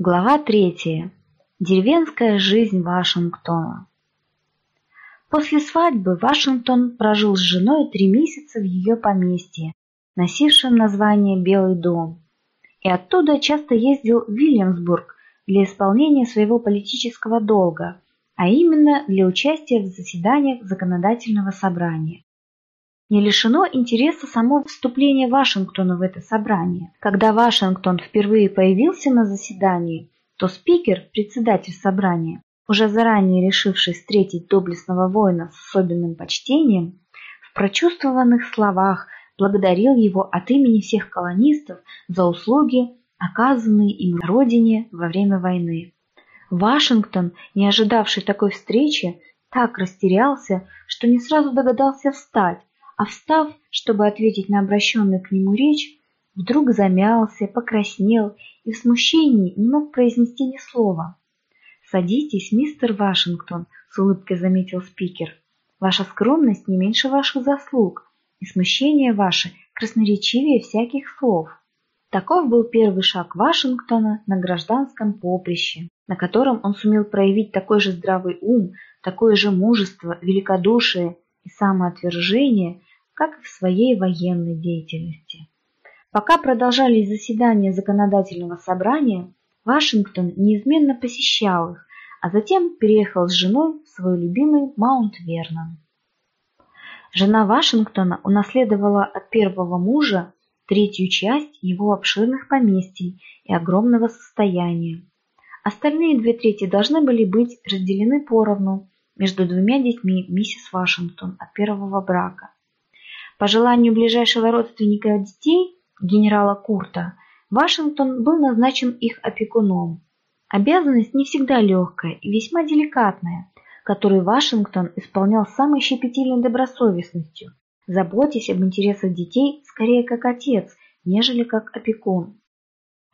Глава третья. Деревенская жизнь Вашингтона. После свадьбы Вашингтон прожил с женой три месяца в ее поместье, носившем название Белый дом, и оттуда часто ездил в Вильямсбург для исполнения своего политического долга, а именно для участия в заседаниях законодательного собрания. Не лишено интереса само вступление Вашингтона в это собрание. Когда Вашингтон впервые появился на заседании, то спикер, председатель собрания, уже заранее решивший встретить доблестного воина с особенным почтением, в прочувствованных словах благодарил его от имени всех колонистов за услуги, оказанные им родине во время войны. Вашингтон, не ожидавший такой встречи, так растерялся, что не сразу догадался встать, а встав, чтобы ответить на обращенную к нему речь, вдруг замялся, покраснел и в смущении не мог произнести ни слова. «Садитесь, мистер Вашингтон», — с улыбкой заметил спикер. «Ваша скромность не меньше ваших заслуг, и смущение ваше красноречивее всяких слов». Таков был первый шаг Вашингтона на гражданском поприще, на котором он сумел проявить такой же здравый ум, такое же мужество, великодушие и самоотвержение, как и в своей военной деятельности. Пока продолжались заседания законодательного собрания, Вашингтон неизменно посещал их, а затем переехал с женой в свой любимый Маунт-Вернон. Жена Вашингтона унаследовала от первого мужа третью часть его обширных поместий и огромного состояния. Остальные две трети должны были быть разделены поровну между двумя детьми миссис Вашингтон от первого брака. По желанию ближайшего родственника детей, генерала Курта, Вашингтон был назначен их опекуном. Обязанность не всегда легкая и весьма деликатная, которую Вашингтон исполнял с самой щепетильной добросовестностью, заботясь об интересах детей скорее как отец, нежели как опекун.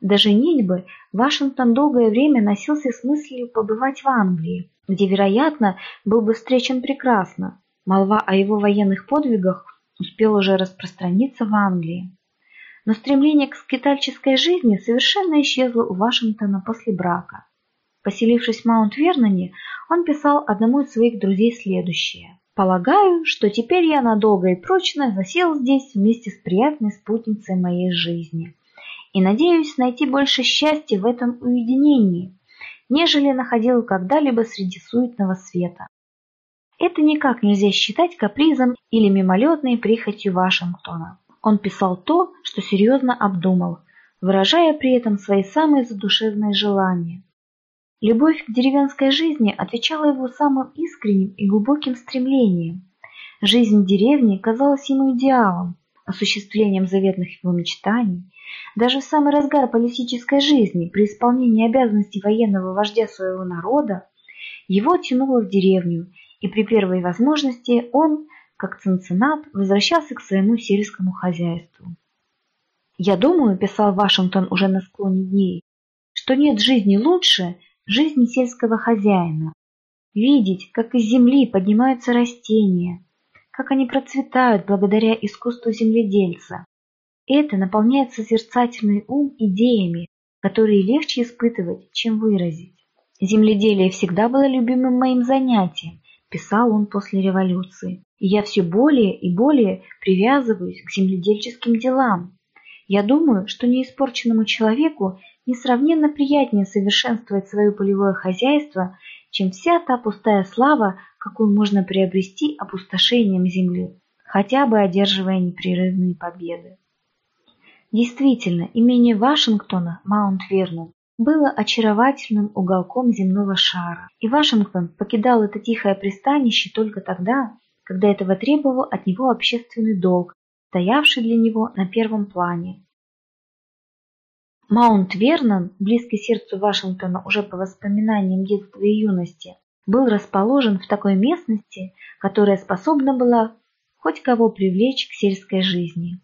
До женитьбы Вашингтон долгое время носился с мыслью побывать в Англии, где, вероятно, был бы встречен прекрасно. Молва о его военных подвигах успела уже распространиться в Англии. Но стремление к скитальческой жизни совершенно исчезло у Вашингтона после брака. Поселившись в Маунт-Верноне, он писал одному из своих друзей следующее. «Полагаю, что теперь я надолго и прочно засел здесь вместе с приятной спутницей моей жизни» и надеюсь найти больше счастья в этом уединении, нежели находил когда-либо среди суетного света. Это никак нельзя считать капризом или мимолетной прихотью Вашингтона. Он писал то, что серьезно обдумал, выражая при этом свои самые задушевные желания. Любовь к деревенской жизни отвечала его самым искренним и глубоким стремлением. Жизнь в деревне казалась ему идеалом, осуществлением заветных его мечтаний, даже в самый разгар политической жизни, при исполнении обязанностей военного вождя своего народа, его тянуло в деревню, и при первой возможности он, как цинцинат, возвращался к своему сельскому хозяйству. «Я думаю», – писал Вашингтон уже на склоне дней, «что нет жизни лучше жизни сельского хозяина. Видеть, как из земли поднимаются растения, как они процветают благодаря искусству земледельца, это наполняет созерцательный ум идеями, которые легче испытывать, чем выразить. Земледелие всегда было любимым моим занятием, писал он после революции. И я все более и более привязываюсь к земледельческим делам. Я думаю, что неиспорченному человеку несравненно приятнее совершенствовать свое полевое хозяйство, чем вся та пустая слава, какую можно приобрести опустошением земли, хотя бы одерживая непрерывные победы. Действительно, имение Вашингтона, Маунт-Вернон, было очаровательным уголком земного шара, и Вашингтон покидал это тихое пристанище только тогда, когда этого требовал от него общественный долг, стоявший для него на первом плане. Маунт-Вернон, близкий сердцу Вашингтона уже по воспоминаниям детства и юности, был расположен в такой местности, которая способна была хоть кого привлечь к сельской жизни.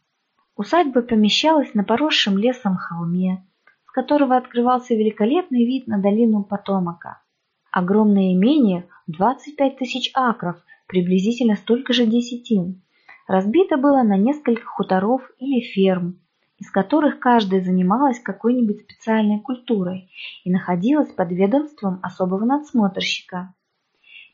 Усадьба помещалась на поросшем лесом холме, с которого открывался великолепный вид на долину Потомака. Огромное имение – 25 тысяч акров, приблизительно столько же десятин. Разбито было на несколько хуторов или ферм, из которых каждая занималась какой-нибудь специальной культурой и находилась под ведомством особого надсмотрщика.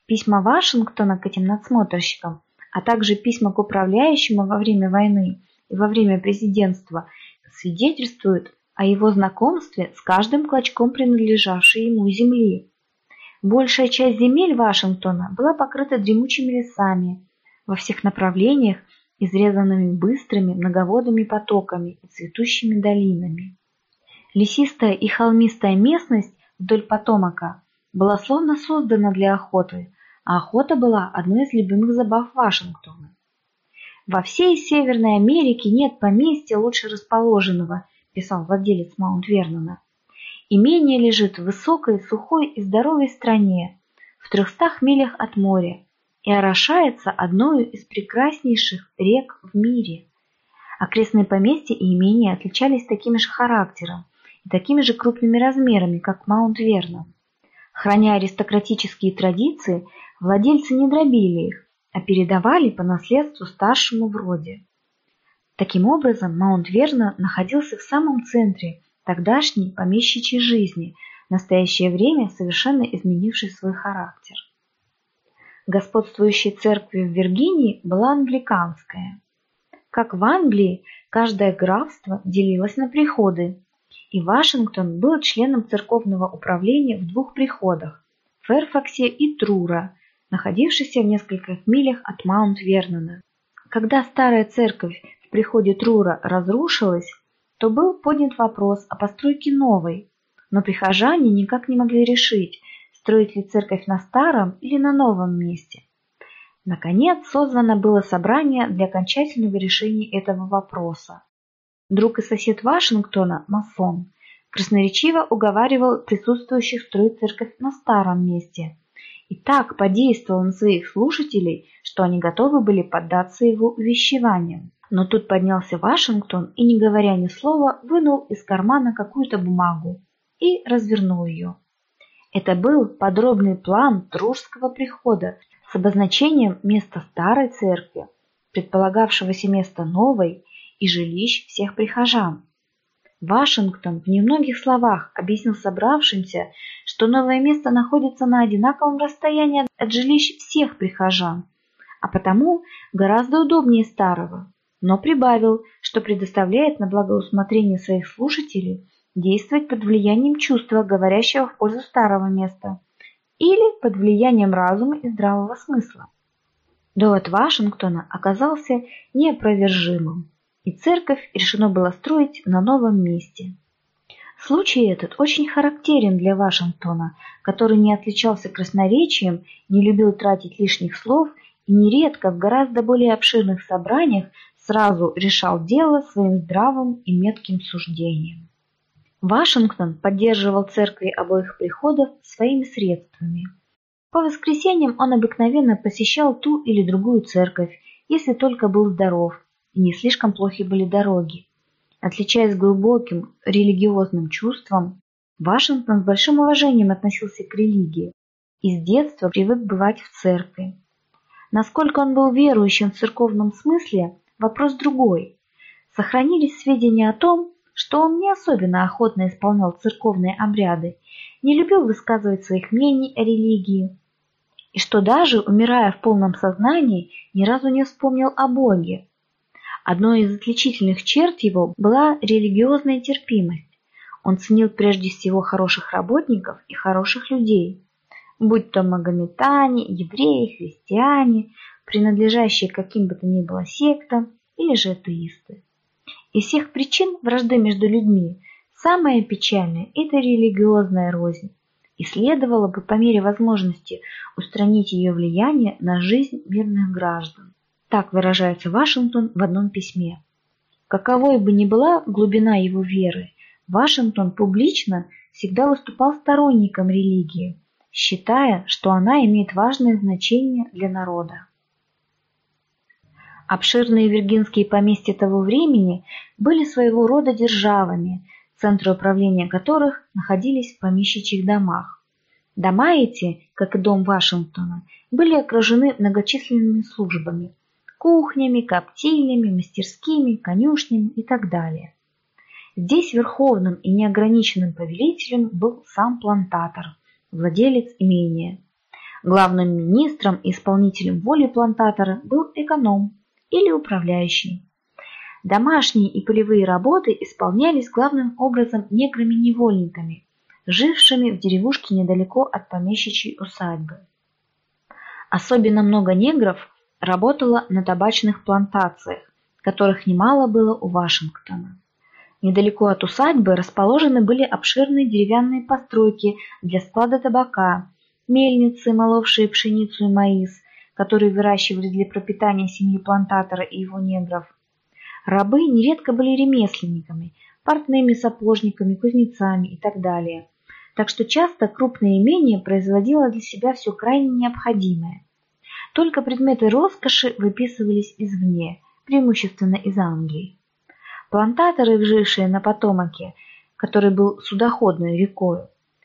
Письма Вашингтона к этим надсмотрщикам, а также письма к управляющему во время войны во время президентства свидетельствуют о его знакомстве с каждым клочком принадлежавшей ему земли. Большая часть земель Вашингтона была покрыта дремучими лесами во всех направлениях, изрезанными быстрыми многоводными потоками и цветущими долинами. Лесистая и холмистая местность вдоль потомока была словно создана для охоты, а охота была одной из любимых забав Вашингтона. Во всей Северной Америке нет поместья лучше расположенного, писал владелец Маунт Вернона. Имение лежит в высокой, сухой и здоровой стране, в трехстах милях от моря, и орошается одной из прекраснейших рек в мире. Окрестные поместья и имения отличались таким же характером и такими же крупными размерами, как Маунт Вернон. Храня аристократические традиции, владельцы не дробили их, а передавали по наследству старшему в роде. Таким образом, Маунт Вернон находился в самом центре тогдашней помещичьей жизни, в настоящее время совершенно изменившей свой характер. Господствующей церковью в Виргинии была англиканская. Как в Англии, каждое графство делилось на приходы, и Вашингтон был членом церковного управления в двух приходах – Ферфаксе и Трура, находившихся в нескольких милях от Маунт-Вернона. Когда старая церковь в приходе Трура разрушилась, то был поднят вопрос о постройке новой, но прихожане никак не могли решить, строить ли церковь на старом или на новом месте. Наконец созвано было собрание для окончательного решения этого вопроса. Друг и сосед Вашингтона, масон, красноречиво уговаривал присутствующих строить церковь на старом месте и так подействовал на своих слушателей, что они готовы были поддаться его увещеваниям. Но тут поднялся Вашингтон и, не говоря ни слова, вынул из кармана какую-то бумагу и развернул ее. Это был подробный план Дружского прихода с обозначением места старой церкви, предполагавшегося места новой и жилищ всех прихожан. Вашингтон в немногих словах объяснил собравшимся, что новое место находится на одинаковом расстоянии от жилищ всех прихожан, а потому гораздо удобнее старого но прибавил, что предоставляет на благоусмотрение своих слушателей действовать под влиянием чувства, говорящего в пользу старого места, или под влиянием разума и здравого смысла. Довод Вашингтона оказался неопровержимым, и церковь решено было строить на новом месте. Случай этот очень характерен для Вашингтона, который не отличался красноречием, не любил тратить лишних слов и нередко в гораздо более обширных собраниях сразу решал дело своим здравым и метким суждением. Вашингтон поддерживал церкви обоих приходов своими средствами. По воскресеньям он обыкновенно посещал ту или другую церковь, если только был здоров и не слишком плохи были дороги. Отличаясь глубоким религиозным чувством, Вашингтон с большим уважением относился к религии и с детства привык бывать в церкви. Насколько он был верующим в церковном смысле, Вопрос другой. Сохранились сведения о том, что он не особенно охотно исполнял церковные обряды, не любил высказывать своих мнений о религии, и что даже, умирая в полном сознании, ни разу не вспомнил о Боге. Одной из отличительных черт его была религиозная терпимость. Он ценил прежде всего хороших работников и хороших людей, будь то магометане, евреи, христиане, принадлежащие каким бы то ни было сектам, или же атеисты. Из всех причин вражды между людьми самое печальное – это религиозная рознь, и следовало бы по мере возможности устранить ее влияние на жизнь мирных граждан. Так выражается Вашингтон в одном письме. Каковой бы ни была глубина его веры, Вашингтон публично всегда выступал сторонником религии, считая, что она имеет важное значение для народа. Обширные виргинские поместья того времени были своего рода державами, центры управления которых находились в помещичьих домах. Дома эти, как и дом Вашингтона, были окружены многочисленными службами – кухнями, коптильнями, мастерскими, конюшнями и так далее. Здесь верховным и неограниченным повелителем был сам плантатор, владелец имения. Главным министром и исполнителем воли плантатора был эконом или управляющий. Домашние и полевые работы исполнялись главным образом неграми-невольниками, жившими в деревушке недалеко от помещичьей усадьбы. Особенно много негров работало на табачных плантациях, которых немало было у Вашингтона. Недалеко от усадьбы расположены были обширные деревянные постройки для склада табака, мельницы, моловшие пшеницу и маис, которые выращивали для пропитания семьи плантатора и его негров. Рабы нередко были ремесленниками, портными сапожниками, кузнецами и так далее. Так что часто крупное имение производило для себя все крайне необходимое. Только предметы роскоши выписывались извне, преимущественно из Англии. Плантаторы, жившие на Потомаке, который был судоходной рекой,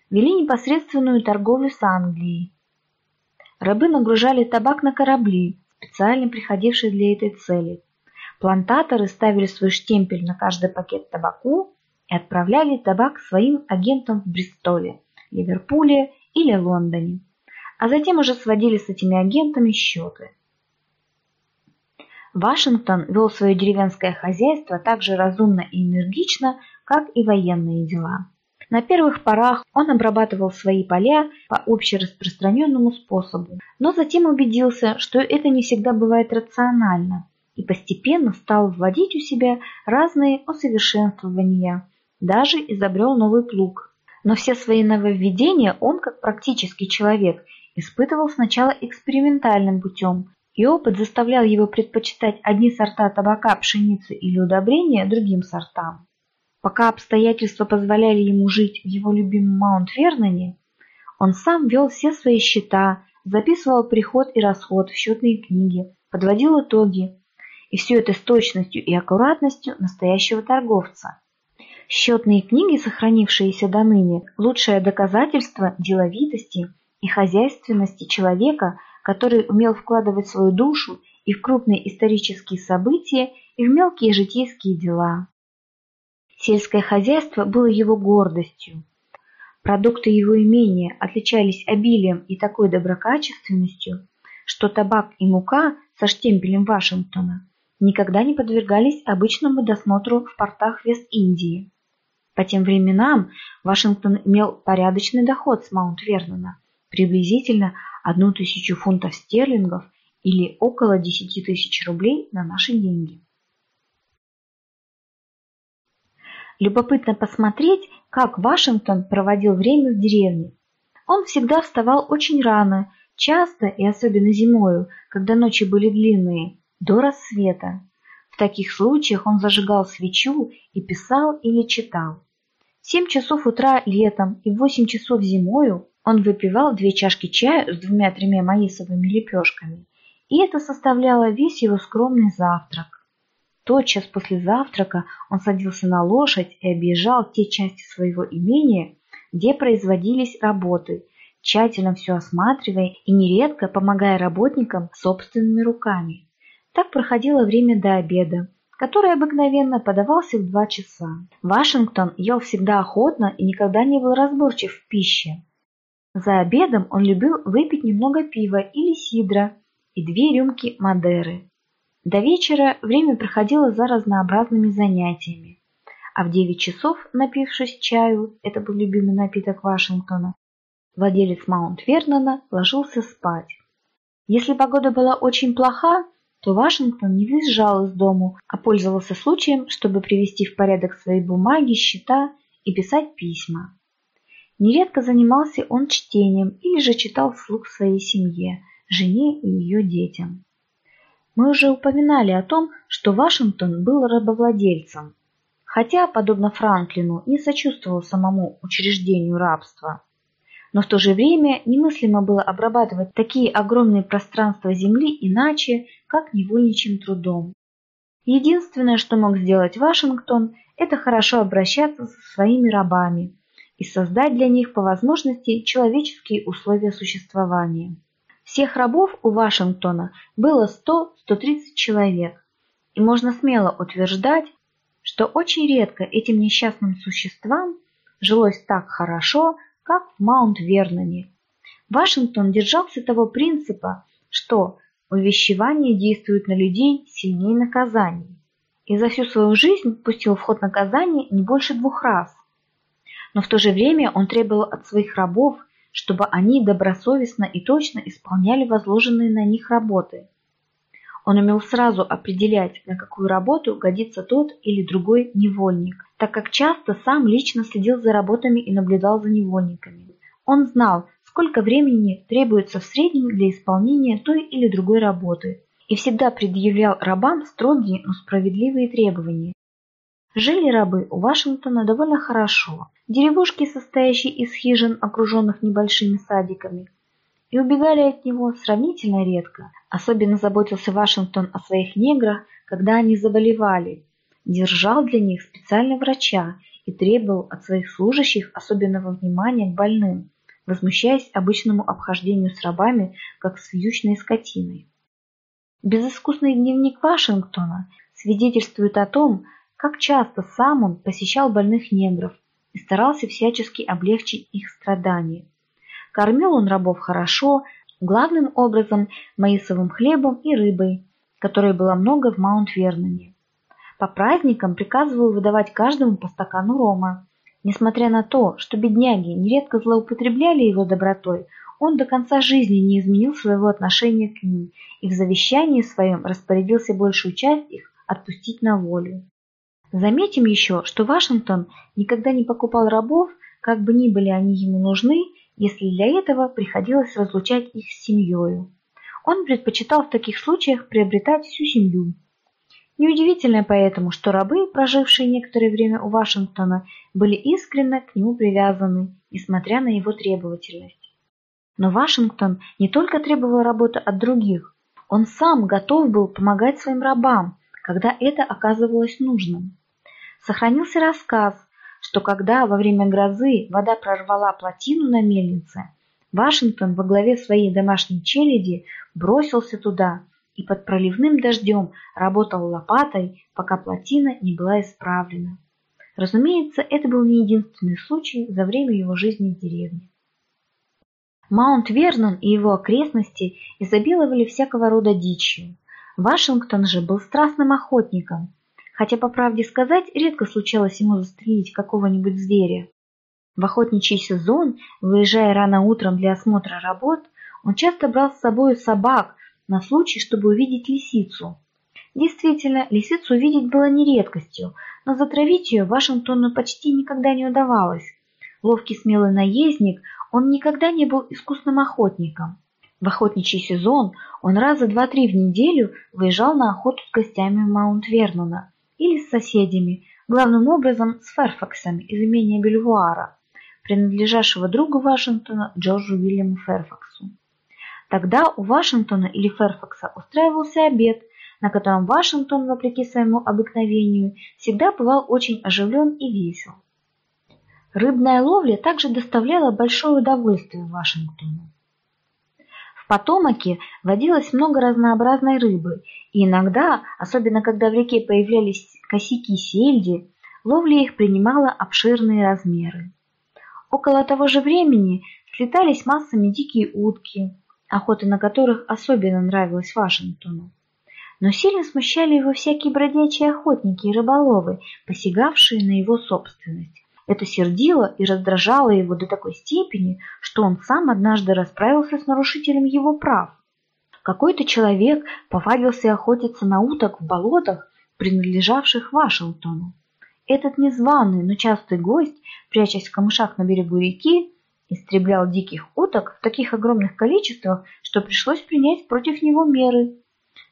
вели непосредственную торговлю с Англией. Рабы нагружали табак на корабли, специально приходившие для этой цели. Плантаторы ставили свой штемпель на каждый пакет табаку и отправляли табак своим агентам в Бристоле, Ливерпуле или Лондоне, а затем уже сводили с этими агентами счеты. Вашингтон вел свое деревенское хозяйство так же разумно и энергично, как и военные дела. На первых порах он обрабатывал свои поля по общераспространенному способу, но затем убедился, что это не всегда бывает рационально, и постепенно стал вводить у себя разные усовершенствования, даже изобрел новый плуг. Но все свои нововведения он, как практический человек, испытывал сначала экспериментальным путем, и опыт заставлял его предпочитать одни сорта табака, пшеницы или удобрения другим сортам. Пока обстоятельства позволяли ему жить в его любимом Маунт-Верноне, он сам вел все свои счета, записывал приход и расход в счетные книги, подводил итоги, и все это с точностью и аккуратностью настоящего торговца. Счетные книги, сохранившиеся до ныне, лучшее доказательство деловитости и хозяйственности человека, который умел вкладывать свою душу и в крупные исторические события, и в мелкие житейские дела. Сельское хозяйство было его гордостью. Продукты его имения отличались обилием и такой доброкачественностью, что табак и мука со штемпелем Вашингтона никогда не подвергались обычному досмотру в портах Вест-Индии. По тем временам Вашингтон имел порядочный доход с Маунт-Вернона, приблизительно одну тысячу фунтов стерлингов или около 10 тысяч рублей на наши деньги. Любопытно посмотреть, как Вашингтон проводил время в деревне. Он всегда вставал очень рано, часто и особенно зимою, когда ночи были длинные, до рассвета. В таких случаях он зажигал свечу и писал или читал. В 7 часов утра летом и в 8 часов зимою он выпивал две чашки чая с двумя-тремя маисовыми лепешками, и это составляло весь его скромный завтрак. Тотчас после завтрака он садился на лошадь и объезжал те части своего имения, где производились работы, тщательно все осматривая и нередко помогая работникам собственными руками. Так проходило время до обеда, который обыкновенно подавался в два часа. Вашингтон ел всегда охотно и никогда не был разборчив в пище. За обедом он любил выпить немного пива или сидра и две рюмки Мадеры. До вечера время проходило за разнообразными занятиями, а в девять часов, напившись чаю, это был любимый напиток Вашингтона, владелец Маунт-Вернона ложился спать. Если погода была очень плоха, то Вашингтон не въезжал из дому, а пользовался случаем, чтобы привести в порядок свои бумаги, счета и писать письма. Нередко занимался он чтением или же читал вслух своей семье, жене и ее детям. Мы уже упоминали о том, что Вашингтон был рабовладельцем, хотя, подобно Франклину, не сочувствовал самому учреждению рабства. Но в то же время немыслимо было обрабатывать такие огромные пространства земли иначе, как невольничьим трудом. Единственное, что мог сделать Вашингтон, это хорошо обращаться со своими рабами и создать для них по возможности человеческие условия существования. Всех рабов у Вашингтона было 100-130 человек, и можно смело утверждать, что очень редко этим несчастным существам жилось так хорошо, как в Маунт-Верноне. Вашингтон держался того принципа, что увещевание действует на людей сильнее наказаний, и за всю свою жизнь пустил в ход наказание не больше двух раз. Но в то же время он требовал от своих рабов, чтобы они добросовестно и точно исполняли возложенные на них работы. Он умел сразу определять, на какую работу годится тот или другой невольник, так как часто сам лично следил за работами и наблюдал за невольниками. Он знал, сколько времени требуется в среднем для исполнения той или другой работы, и всегда предъявлял рабам строгие, но справедливые требования. Жили рабы у Вашингтона довольно хорошо. Деревушки, состоящие из хижин, окруженных небольшими садиками, и убегали от него сравнительно редко. Особенно заботился Вашингтон о своих неграх, когда они заболевали. Держал для них специального врача и требовал от своих служащих особенного внимания к больным, возмущаясь обычному обхождению с рабами, как с вьючной скотиной. Безыскусный дневник Вашингтона свидетельствует о том, как часто сам он посещал больных негров и старался всячески облегчить их страдания. Кормил он рабов хорошо, главным образом маисовым хлебом и рыбой, которой было много в Маунт-Верноне. По праздникам приказывал выдавать каждому по стакану рома. Несмотря на то, что бедняги нередко злоупотребляли его добротой, он до конца жизни не изменил своего отношения к ним и в завещании своем распорядился большую часть их отпустить на волю. Заметим еще, что Вашингтон никогда не покупал рабов, как бы ни были они ему нужны, если для этого приходилось разлучать их с семьей. Он предпочитал в таких случаях приобретать всю семью. Неудивительно поэтому, что рабы, прожившие некоторое время у Вашингтона, были искренне к нему привязаны, несмотря на его требовательность. Но Вашингтон не только требовал работы от других, он сам готов был помогать своим рабам, когда это оказывалось нужным. Сохранился рассказ, что когда во время грозы вода прорвала плотину на мельнице, Вашингтон во главе своей домашней челяди бросился туда и под проливным дождем работал лопатой, пока плотина не была исправлена. Разумеется, это был не единственный случай за время его жизни в деревне. Маунт Вернон и его окрестности изобиловали всякого рода дичью. Вашингтон же был страстным охотником хотя, по правде сказать, редко случалось ему застрелить какого-нибудь зверя. В охотничий сезон, выезжая рано утром для осмотра работ, он часто брал с собой собак на случай, чтобы увидеть лисицу. Действительно, лисицу увидеть было не редкостью, но затравить ее Вашингтону почти никогда не удавалось. Ловкий смелый наездник, он никогда не был искусным охотником. В охотничий сезон он раза два-три в неделю выезжал на охоту с гостями Маунт-Вернона, или с соседями, главным образом с Ферфаксом из имения Бельвуара, принадлежавшего другу Вашингтона Джорджу Уильяму Ферфаксу. Тогда у Вашингтона или Ферфакса устраивался обед, на котором Вашингтон, вопреки своему обыкновению, всегда бывал очень оживлен и весел. Рыбная ловля также доставляла большое удовольствие Вашингтону. В Потомаке водилось много разнообразной рыбы, и иногда, особенно когда в реке появлялись косяки сельди, ловля их принимала обширные размеры. Около того же времени слетались массами дикие утки, охота на которых особенно нравилась Вашингтону. Но сильно смущали его всякие бродячие охотники и рыболовы, посягавшие на его собственность. Это сердило и раздражало его до такой степени, что он сам однажды расправился с нарушителем его прав. Какой-то человек повадился охотиться на уток в болотах, принадлежавших Вашингтону. Этот незваный, но частый гость, прячась в камышах на берегу реки, истреблял диких уток в таких огромных количествах, что пришлось принять против него меры.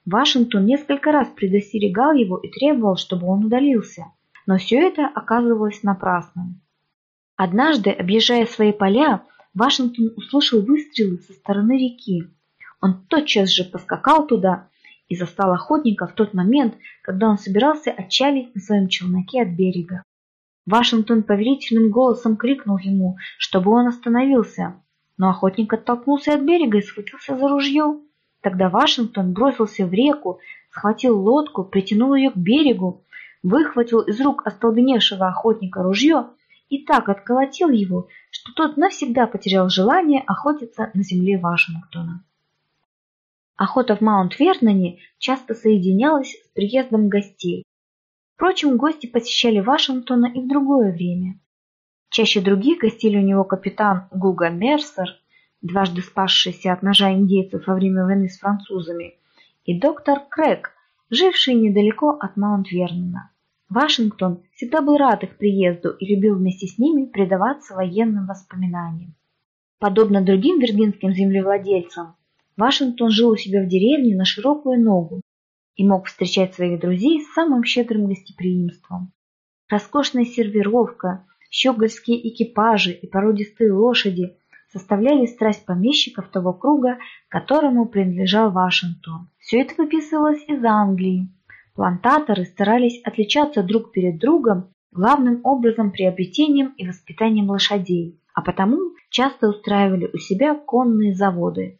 Вашингтон несколько раз предостерегал его и требовал, чтобы он удалился но все это оказывалось напрасным. Однажды, объезжая свои поля, Вашингтон услышал выстрелы со стороны реки. Он тотчас же поскакал туда и застал охотника в тот момент, когда он собирался отчалить на своем челноке от берега. Вашингтон повелительным голосом крикнул ему, чтобы он остановился, но охотник оттолкнулся от берега и схватился за ружье. Тогда Вашингтон бросился в реку, схватил лодку, притянул ее к берегу выхватил из рук остолбеневшего охотника ружье и так отколотил его, что тот навсегда потерял желание охотиться на земле Вашингтона. Охота в Маунт-Верноне часто соединялась с приездом гостей. Впрочем, гости посещали Вашингтона и в другое время. Чаще других гостили у него капитан Гуга Мерсер, дважды спасшийся от ножа индейцев во время войны с французами, и доктор Крэг, живший недалеко от Маунт-Вернона. Вашингтон всегда был рад их приезду и любил вместе с ними предаваться военным воспоминаниям. Подобно другим виргинским землевладельцам, Вашингтон жил у себя в деревне на широкую ногу и мог встречать своих друзей с самым щедрым гостеприимством. Роскошная сервировка, щегольские экипажи и породистые лошади составляли страсть помещиков того круга, которому принадлежал Вашингтон. Все это выписывалось из Англии. Плантаторы старались отличаться друг перед другом главным образом приобретением и воспитанием лошадей, а потому часто устраивали у себя конные заводы.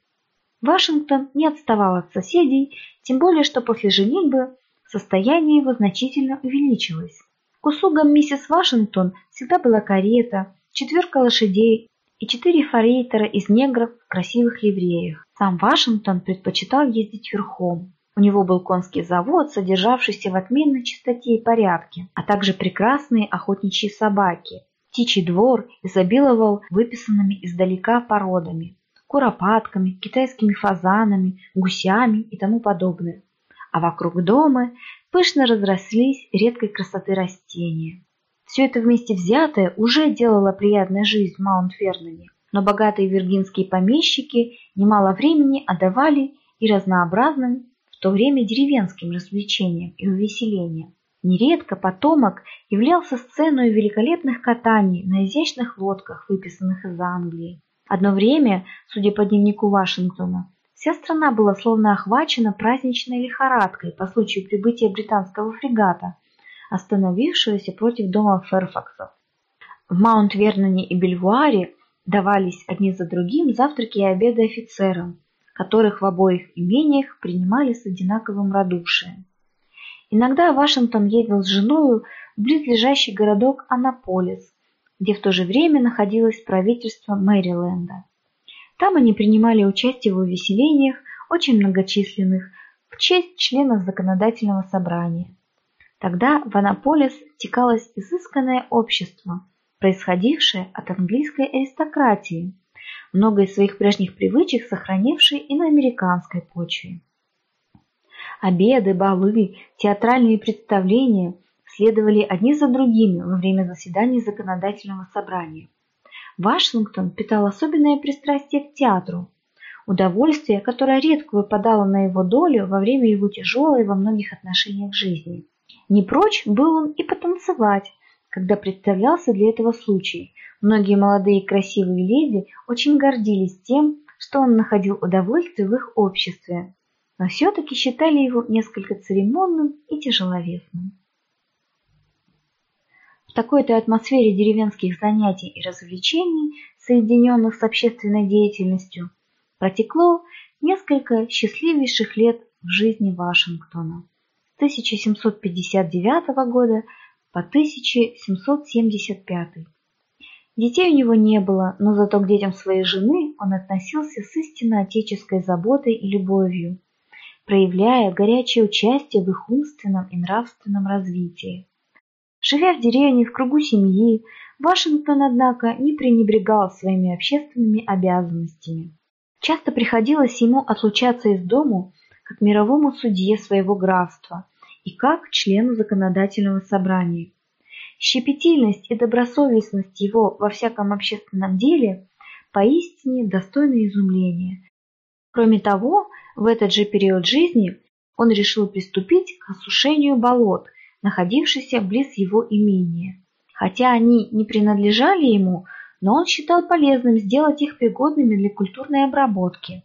Вашингтон не отставал от соседей, тем более что после женитьбы состояние его значительно увеличилось. К услугам миссис Вашингтон всегда была карета, четверка лошадей и четыре форейтера из негров в красивых ливреях. Сам Вашингтон предпочитал ездить верхом. У него был конский завод, содержавшийся в отменной чистоте и порядке, а также прекрасные охотничьи собаки. Птичий двор изобиловал выписанными издалека породами, куропатками, китайскими фазанами, гусями и тому подобное. А вокруг дома пышно разрослись редкой красоты растения. Все это вместе взятое уже делало приятной жизнь в Маунт-Ферноне, но богатые виргинские помещики немало времени отдавали и разнообразным в то время деревенским развлечениям и увеселениям. Нередко потомок являлся сценой великолепных катаний на изящных лодках, выписанных из Англии. Одно время, судя по дневнику Вашингтона, вся страна была словно охвачена праздничной лихорадкой по случаю прибытия британского фрегата, остановившегося против дома Ферфаксов. В Маунт-Верноне и Бельвуаре давались одни за другим завтраки и обеды офицерам, которых в обоих имениях принимали с одинаковым радушием. Иногда Вашингтон ездил с женою в близлежащий городок Анаполис, где в то же время находилось правительство Мэриленда. Там они принимали участие в увеселениях, очень многочисленных, в честь членов законодательного собрания. Тогда в Анаполис текалось изысканное общество, происходившее от английской аристократии, много из своих прежних привычек сохранившей и на американской почве. Обеды, балы, театральные представления следовали одни за другими во время заседаний законодательного собрания. Вашингтон питал особенное пристрастие к театру, удовольствие, которое редко выпадало на его долю во время его тяжелой во многих отношениях жизни. Не прочь был он и потанцевать, когда представлялся для этого случай. Многие молодые и красивые леди очень гордились тем, что он находил удовольствие в их обществе, но все-таки считали его несколько церемонным и тяжеловесным. В такой-то атмосфере деревенских занятий и развлечений, соединенных с общественной деятельностью, протекло несколько счастливейших лет в жизни Вашингтона. 1759 года по 1775. Детей у него не было, но зато к детям своей жены он относился с истинно отеческой заботой и любовью, проявляя горячее участие в их умственном и нравственном развитии. Живя в деревне в кругу семьи, Вашингтон, однако, не пренебрегал своими общественными обязанностями. Часто приходилось ему отлучаться из дому как мировому судье своего графства и как члену законодательного собрания. Щепетильность и добросовестность его во всяком общественном деле поистине достойны изумления. Кроме того, в этот же период жизни он решил приступить к осушению болот, находившихся близ его имения. Хотя они не принадлежали ему, но он считал полезным сделать их пригодными для культурной обработки.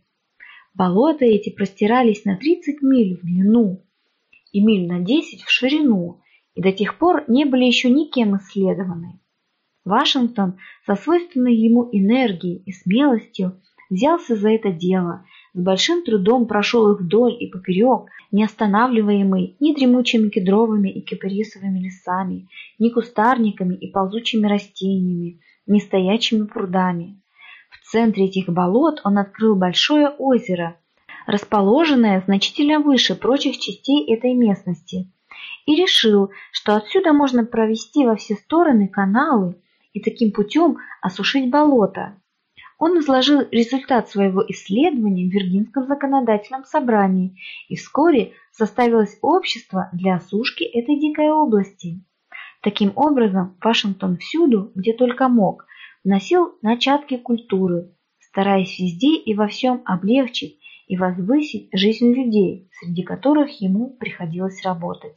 Болота эти простирались на 30 миль в длину и миль на 10 в ширину, и до тех пор не были еще никем исследованы. Вашингтон со свойственной ему энергией и смелостью взялся за это дело, с большим трудом прошел их вдоль и поперек, не останавливаемый ни дремучими кедровыми и кипарисовыми лесами, ни кустарниками и ползучими растениями, ни стоячими прудами. В центре этих болот он открыл большое озеро, расположенное значительно выше прочих частей этой местности, и решил, что отсюда можно провести во все стороны каналы и таким путем осушить болото. Он изложил результат своего исследования в Виргинском законодательном собрании, и вскоре составилось общество для осушки этой дикой области. Таким образом, Вашингтон всюду, где только мог, вносил начатки культуры, стараясь везде и во всем облегчить и возвысить жизнь людей, среди которых ему приходилось работать.